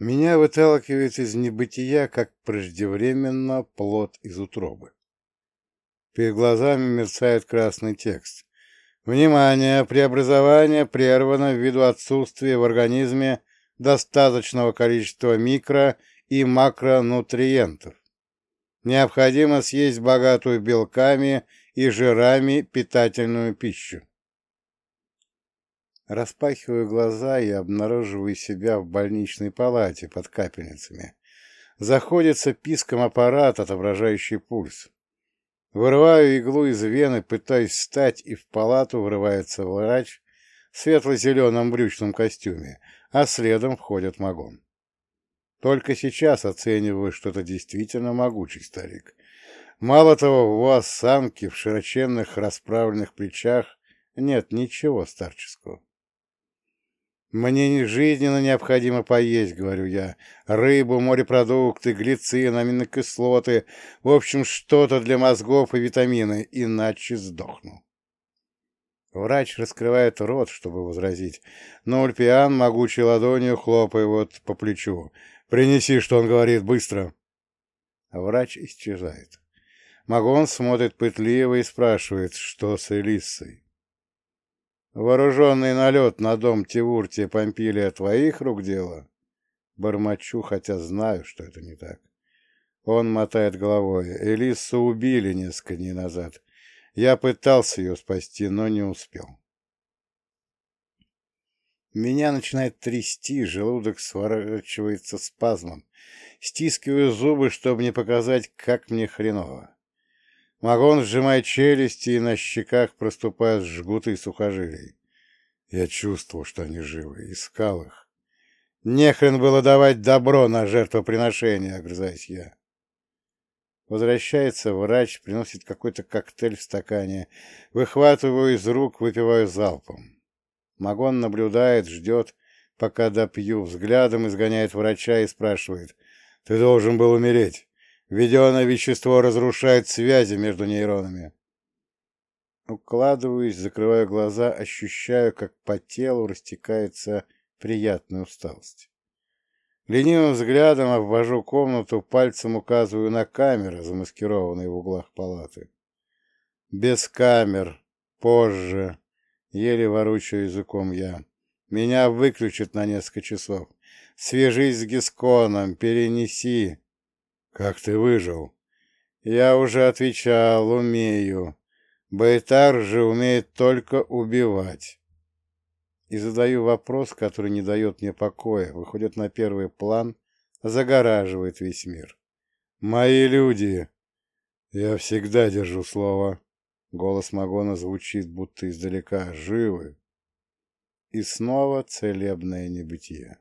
Меня выталкивает из небытия, как преждевременно плод из утробы. Перед глазами мерцает красный текст. Внимание! Преобразование прервано ввиду отсутствия в организме достаточного количества микро- и макронутриентов. Необходимо съесть богатую белками и жирами питательную пищу. Распахиваю глаза и обнаруживаю себя в больничной палате под капельницами. Заходится писком аппарат, отображающий пульс. Вырываю иглу из вены, пытаюсь встать, и в палату врывается врач в светло-зеленом брючном костюме, а следом входит Магон. Только сейчас оцениваю, что это действительно могучий старик. Мало того, вас самки в широченных расправленных плечах нет ничего старческого. «Мне жизненно необходимо поесть», — говорю я. «Рыбу, морепродукты, глицин, аминокислоты, в общем, что-то для мозгов и витамины, иначе сдохну». Врач раскрывает рот, чтобы возразить, но Ульпиан могучей ладонью хлопает по плечу. «Принеси, что он говорит, быстро!» Врач исчезает. Магон смотрит пытливо и спрашивает, что с Элиссой. Вооруженный налет на дом Тивуртия Помпилия твоих рук дело? Бормочу, хотя знаю, что это не так. Он мотает головой. Элиссу убили несколько дней назад. Я пытался ее спасти, но не успел. Меня начинает трясти, желудок сворачивается спазмом. Стискиваю зубы, чтобы не показать, как мне хреново. Магон сжимает челюсти, и на щеках проступают жгуты сухожилий. Я чувствовал, что они живы, искал их. Нехрен было давать добро на жертвоприношение, огрызаюсь я. Возвращается врач, приносит какой-то коктейль в стакане. Выхватываю из рук, выпиваю залпом. Магон наблюдает, ждет, пока допью, взглядом изгоняет врача и спрашивает. «Ты должен был умереть. Введенное вещество разрушает связи между нейронами. Укладываюсь, закрываю глаза, ощущаю, как по телу растекается приятная усталость. Ленивым взглядом обвожу комнату, пальцем указываю на камеры, замаскированные в углах палаты. Без камер, позже, еле воручаю языком я. Меня выключат на несколько часов. Свяжись с Гисконом, перенеси. «Как ты выжил?» «Я уже отвечал, умею. Байтар же умеет только убивать». И задаю вопрос, который не дает мне покоя, выходит на первый план, загораживает весь мир. «Мои люди!» «Я всегда держу слово». Голос Магона звучит, будто издалека. «Живы!» И снова целебное небытие.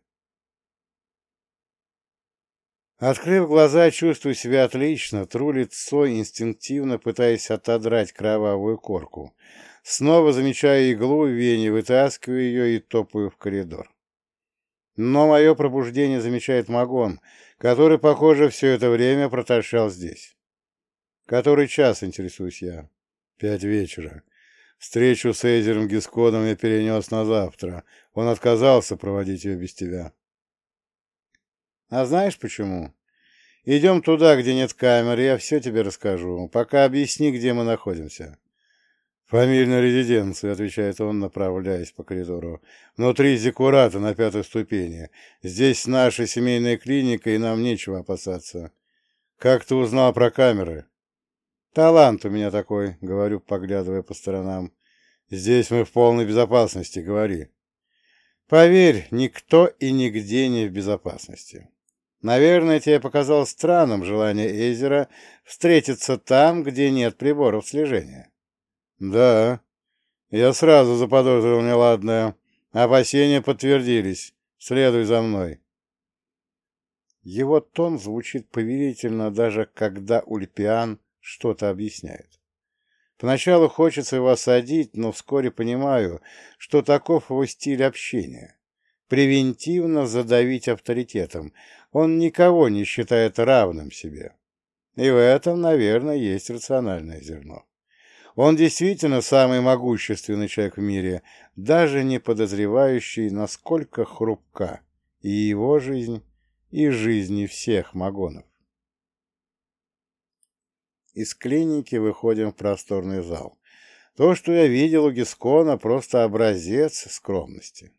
Открыв глаза, чувствую себя отлично, тру лицо, инстинктивно пытаясь отодрать кровавую корку. Снова замечаю иглу в вене, вытаскиваю ее и топаю в коридор. Но мое пробуждение замечает Магон, который, похоже, все это время проторчал здесь. Который час, интересуюсь я? Пять вечера. Встречу с Эйзером Гискодом я перенес на завтра. Он отказался проводить ее без тебя. А знаешь почему? Идем туда, где нет камер, я все тебе расскажу. Пока объясни, где мы находимся. «Фамильная резиденция», — отвечает он, направляясь по коридору. «Внутри зекурата на пятой ступени. Здесь наша семейная клиника, и нам нечего опасаться. Как ты узнал про камеры?» «Талант у меня такой», — говорю, поглядывая по сторонам. «Здесь мы в полной безопасности, говори». «Поверь, никто и нигде не в безопасности». Наверное, тебе показалось странным желание Эйзера встретиться там, где нет приборов слежения. Да, я сразу заподозрил неладное. Опасения подтвердились. Следуй за мной. Его тон звучит повелительно, даже когда Ульпиан что-то объясняет. Поначалу хочется его осадить, но вскоре понимаю, что таков его стиль общения. Превентивно задавить авторитетом, он никого не считает равным себе. И в этом, наверное, есть рациональное зерно. Он действительно самый могущественный человек в мире, даже не подозревающий, насколько хрупка и его жизнь, и жизни всех магонов. Из клиники выходим в просторный зал. То, что я видел у Гискона, просто образец скромности.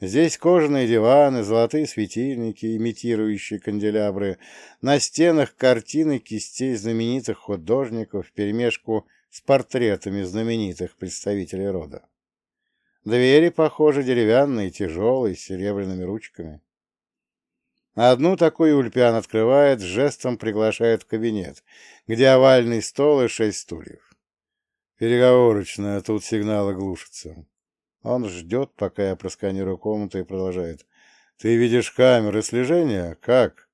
Здесь кожаные диваны, золотые светильники, имитирующие канделябры, на стенах картины кистей знаменитых художников вперемешку с портретами знаменитых представителей рода. Двери, похоже, деревянные, тяжелые, с серебряными ручками. Одну такую Ульпиан открывает, жестом приглашает в кабинет, где овальный стол и шесть стульев. Переговорочная, тут сигналы глушатся. Он ждет, пока я просканирую комнату и продолжает. Ты видишь камеры слежения? Как?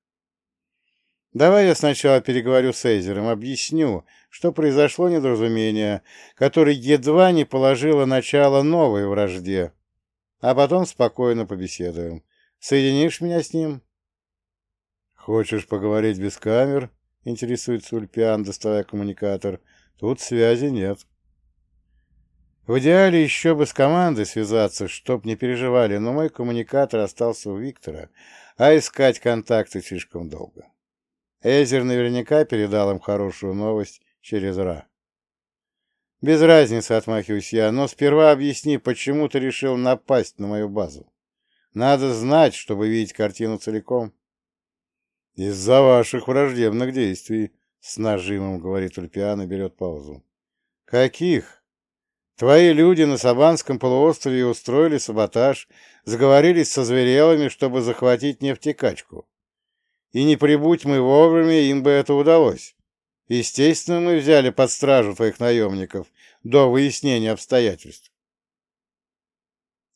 Давай я сначала переговорю с Эйзером, объясню, что произошло недоразумение, которое едва не положило начало новой вражде, а потом спокойно побеседуем. Соединишь меня с ним? Хочешь поговорить без камер? Интересуется Ульпиан, доставая коммуникатор. Тут связи нет. В идеале еще бы с командой связаться, чтоб не переживали, но мой коммуникатор остался у Виктора, а искать контакты слишком долго. Эзер наверняка передал им хорошую новость через Ра. Без разницы, отмахиваюсь я, но сперва объясни, почему ты решил напасть на мою базу. Надо знать, чтобы видеть картину целиком. Из-за ваших враждебных действий, с нажимом говорит Ульпиан и берет паузу. Каких? Твои люди на Сабанском полуострове устроили саботаж, заговорились со зверелами, чтобы захватить нефтекачку. И не прибудь мы вовремя, им бы это удалось. Естественно, мы взяли под стражу твоих наемников до выяснения обстоятельств.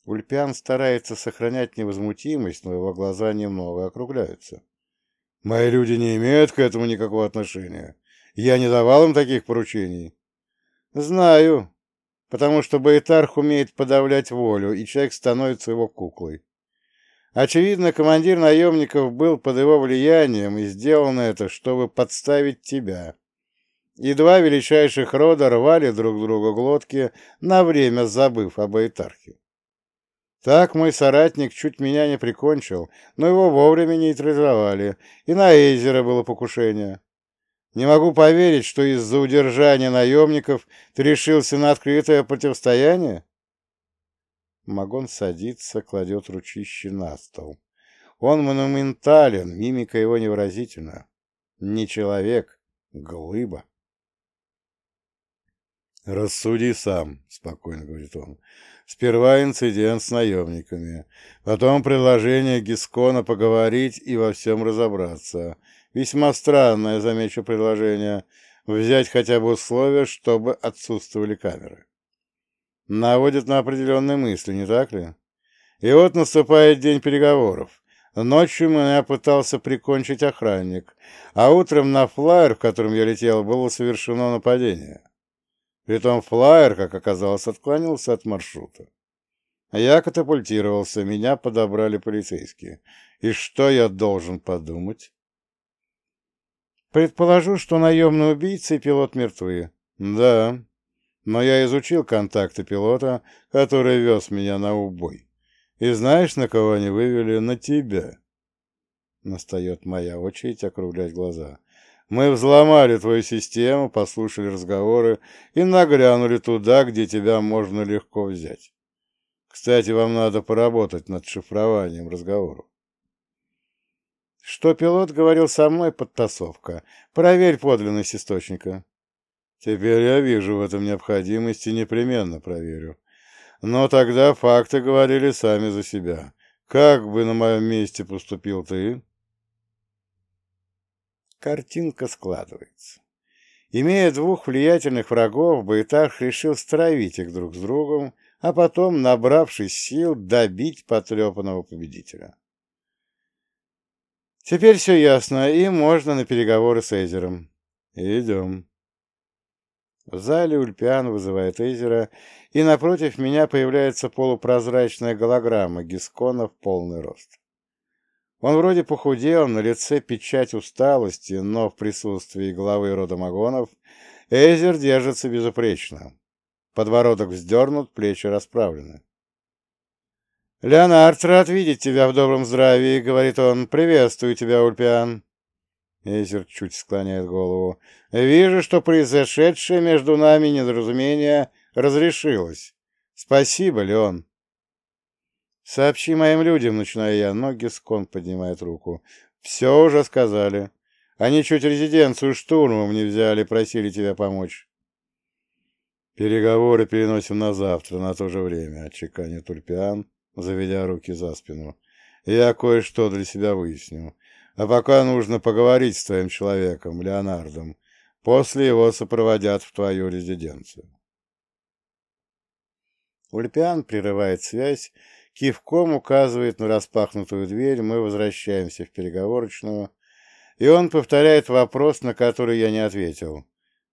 Ульпиан старается сохранять невозмутимость, но его глаза немного округляются. «Мои люди не имеют к этому никакого отношения. Я не давал им таких поручений». «Знаю потому что Байтарх умеет подавлять волю, и человек становится его куклой. Очевидно, командир наемников был под его влиянием, и сделано это, чтобы подставить тебя. И два величайших рода рвали друг другу глотки, на время забыв об Байтархе. Так мой соратник чуть меня не прикончил, но его вовремя нейтрализовали, и на Эйзера было покушение. Не могу поверить, что из-за удержания наемников ты решился на открытое противостояние. Магон садится, кладет ручище на стол. Он монументален, мимика его невыразительна. Не человек, глыба. «Рассуди сам», — спокойно говорит он. «Сперва инцидент с наемниками, потом предложение Гискона поговорить и во всем разобраться, Весьма странное, замечу, предложение. Взять хотя бы условия, чтобы отсутствовали камеры. Наводит на определенные мысли, не так ли? И вот наступает день переговоров. Ночью меня пытался прикончить охранник, а утром на флайер, в котором я летел, было совершено нападение. Притом флайер, как оказалось, отклонился от маршрута. Я катапультировался, меня подобрали полицейские. И что я должен подумать? Предположу, что наемный убийца и пилот мертвы. Да, но я изучил контакты пилота, который вез меня на убой. И знаешь, на кого они вывели? На тебя. Настает моя очередь округлять глаза. Мы взломали твою систему, послушали разговоры и нагрянули туда, где тебя можно легко взять. Кстати, вам надо поработать над шифрованием разговоров. Что пилот говорил со мной, подтасовка. Проверь подлинность источника. Теперь я вижу в этом необходимости, непременно проверю. Но тогда факты говорили сами за себя. Как бы на моем месте поступил ты? Картинка складывается. Имея двух влиятельных врагов, Байтарх решил стравить их друг с другом, а потом, набравшись сил, добить потрепанного победителя. Теперь все ясно, и можно на переговоры с Эйзером. Идем. В зале Ульпиан вызывает Эйзера, и напротив меня появляется полупрозрачная голограмма Гискона в полный рост. Он вроде похудел, на лице печать усталости, но в присутствии главы рода Магонов Эйзер держится безупречно. Подбородок вздернут, плечи расправлены. «Леонард, рад видеть тебя в добром здравии», — говорит он. «Приветствую тебя, Ульпиан». Эзер чуть склоняет голову. «Вижу, что произошедшее между нами недоразумение разрешилось. Спасибо, Леон». «Сообщи моим людям», — начинаю я, но Гискон поднимает руку. «Все уже сказали. Они чуть резиденцию штурмом не взяли, просили тебя помочь». «Переговоры переносим на завтра, на то же время», — отчеканит Ульпиан, заведя руки за спину. «Я кое-что для себя выясню. А пока нужно поговорить с твоим человеком, Леонардом. После его сопроводят в твою резиденцию». Ульпиан прерывает связь, кивком указывает на распахнутую дверь, мы возвращаемся в переговорочную, и он повторяет вопрос, на который я не ответил.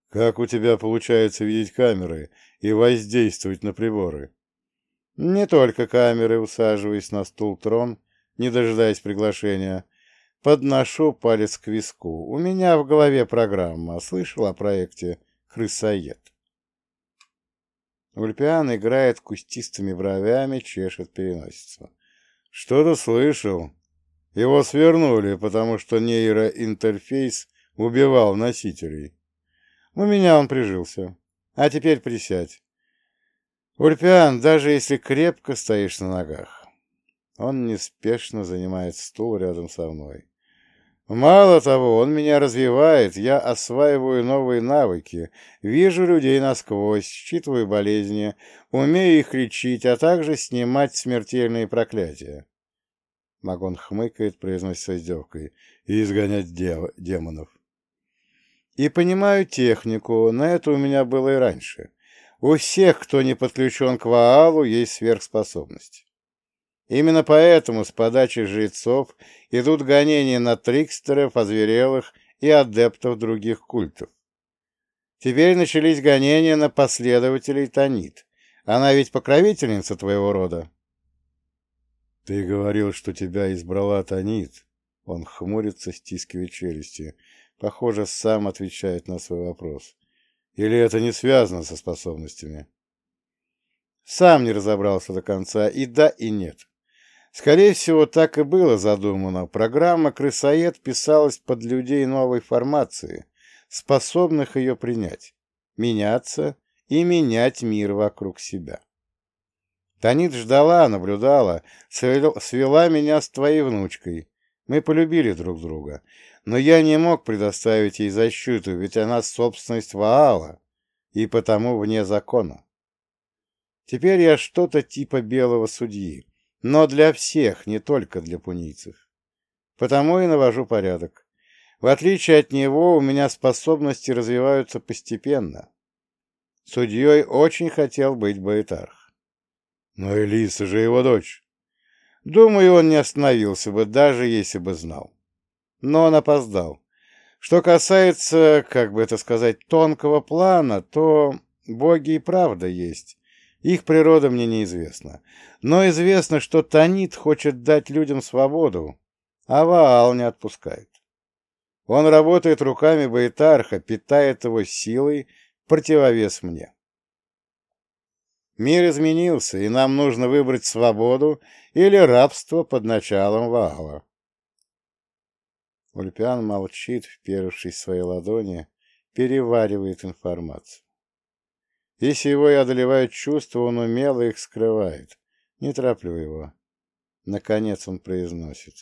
Как у тебя получается видеть камеры и воздействовать на приборы? Не только камеры, усаживаясь на стул трон, не дожидаясь приглашения. Подношу палец к виску. У меня в голове программа. Слышал о проекте «Крысоед». Ульпиан играет кустистыми бровями, чешет переносицу. Что-то слышал. Его свернули, потому что нейроинтерфейс убивал носителей. У меня он прижился. А теперь присядь. Ульпиан, даже если крепко стоишь на ногах. Он неспешно занимает стул рядом со мной. Мало того, он меня развивает, я осваиваю новые навыки, вижу людей насквозь, считываю болезни, умею их лечить, а также снимать смертельные проклятия. Магон хмыкает, произносит с издевкой, и изгонять демонов. И понимаю технику, на это у меня было и раньше. У всех, кто не подключен к Ваалу, есть сверхспособность. Именно поэтому с подачи жрецов идут гонения на трикстеров, озверелых и адептов других культов. Теперь начались гонения на последователей Танит. Она ведь покровительница твоего рода. Ты говорил, что тебя избрала Танит. Он хмурится, стискивая челюсти. Похоже, сам отвечает на свой вопрос. Или это не связано со способностями? Сам не разобрался до конца, и да, и нет. Скорее всего, так и было задумано. Программа «Крысоед» писалась под людей новой формации, способных ее принять, меняться и менять мир вокруг себя. Танит ждала, наблюдала, свела меня с твоей внучкой. Мы полюбили друг друга. Но я не мог предоставить ей защиту, ведь она собственность Ваала и потому вне закона. Теперь я что-то типа белого судьи, но для всех, не только для пунийцев. Потому и навожу порядок. В отличие от него, у меня способности развиваются постепенно. Судьей очень хотел быть Баэтарх. Но Элиса же его дочь. Думаю, он не остановился бы, даже если бы знал но он опоздал. Что касается, как бы это сказать, тонкого плана, то боги и правда есть. Их природа мне неизвестна. Но известно, что Танит хочет дать людям свободу, а Ваал не отпускает. Он работает руками Баэтарха, питает его силой, противовес мне. Мир изменился, и нам нужно выбрать свободу или рабство под началом Ваала. Ульпиан молчит, вперевшись в свои ладони, переваривает информацию. Если его и одолевают чувства, он умело их скрывает. Не тороплю его. Наконец он произносит.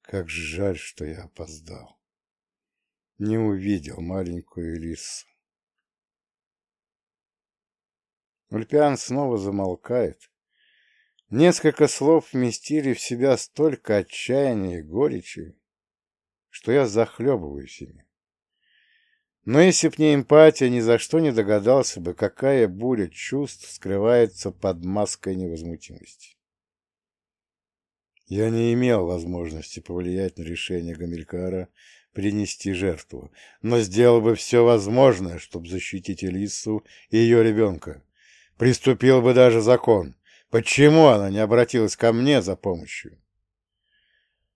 Как жаль, что я опоздал. Не увидел маленькую лису. Ульпиан снова замолкает. Несколько слов вместили в себя столько отчаяния и горечи, что я захлебываюсь ими. Но если б не эмпатия, ни за что не догадался бы, какая буря чувств скрывается под маской невозмутимости. Я не имел возможности повлиять на решение Гамилькара принести жертву, но сделал бы все возможное, чтобы защитить Элису и ее ребенка. Приступил бы даже закон. Почему она не обратилась ко мне за помощью?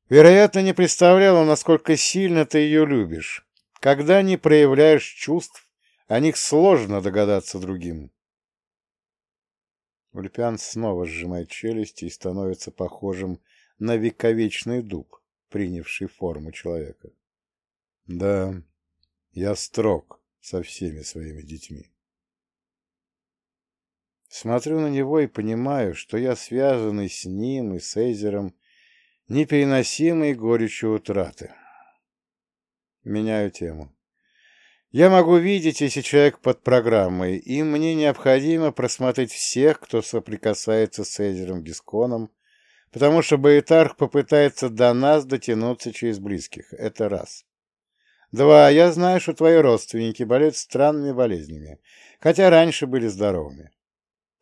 Вероятно, не представляла, насколько сильно ты ее любишь. Когда не проявляешь чувств, о них сложно догадаться другим. Ульпиан снова сжимает челюсти и становится похожим на вековечный дуб, принявший форму человека. Да, я строг со всеми своими детьми. Смотрю на него и понимаю, что я связанный с ним и с Эйзером непереносимой горечью утраты. Меняю тему. Я могу видеть, если человек под программой, и мне необходимо просмотреть всех, кто соприкасается с Эйзером Гисконом, потому что Баэтарх попытается до нас дотянуться через близких. Это раз. Два. Я знаю, что твои родственники болеют странными болезнями, хотя раньше были здоровыми.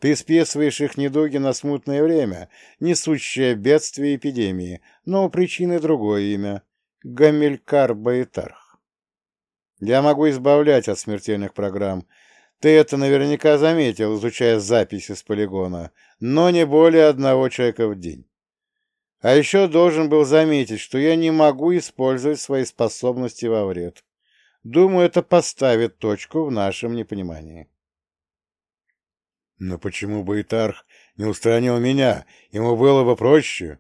Ты списываешь их недуги на смутное время, несущее бедствие эпидемии, но причины другое имя — Гамилькар Баэтарх. Я могу избавлять от смертельных программ. Ты это наверняка заметил, изучая записи с полигона, но не более одного человека в день. А еще должен был заметить, что я не могу использовать свои способности во вред. Думаю, это поставит точку в нашем непонимании. Но почему бы Итарх не устранил меня? Ему было бы проще.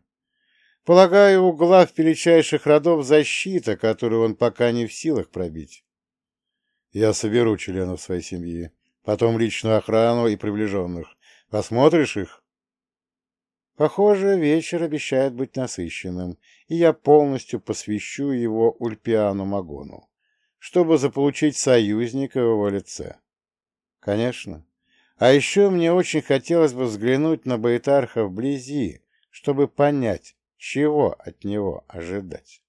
Полагаю, у глав величайших родов защита, которую он пока не в силах пробить. Я соберу членов своей семьи, потом личную охрану и приближенных. Посмотришь их? Похоже, вечер обещает быть насыщенным, и я полностью посвящу его Ульпиану Магону, чтобы заполучить союзника в его лице. Конечно. А еще мне очень хотелось бы взглянуть на Баэтарха вблизи, чтобы понять, чего от него ожидать.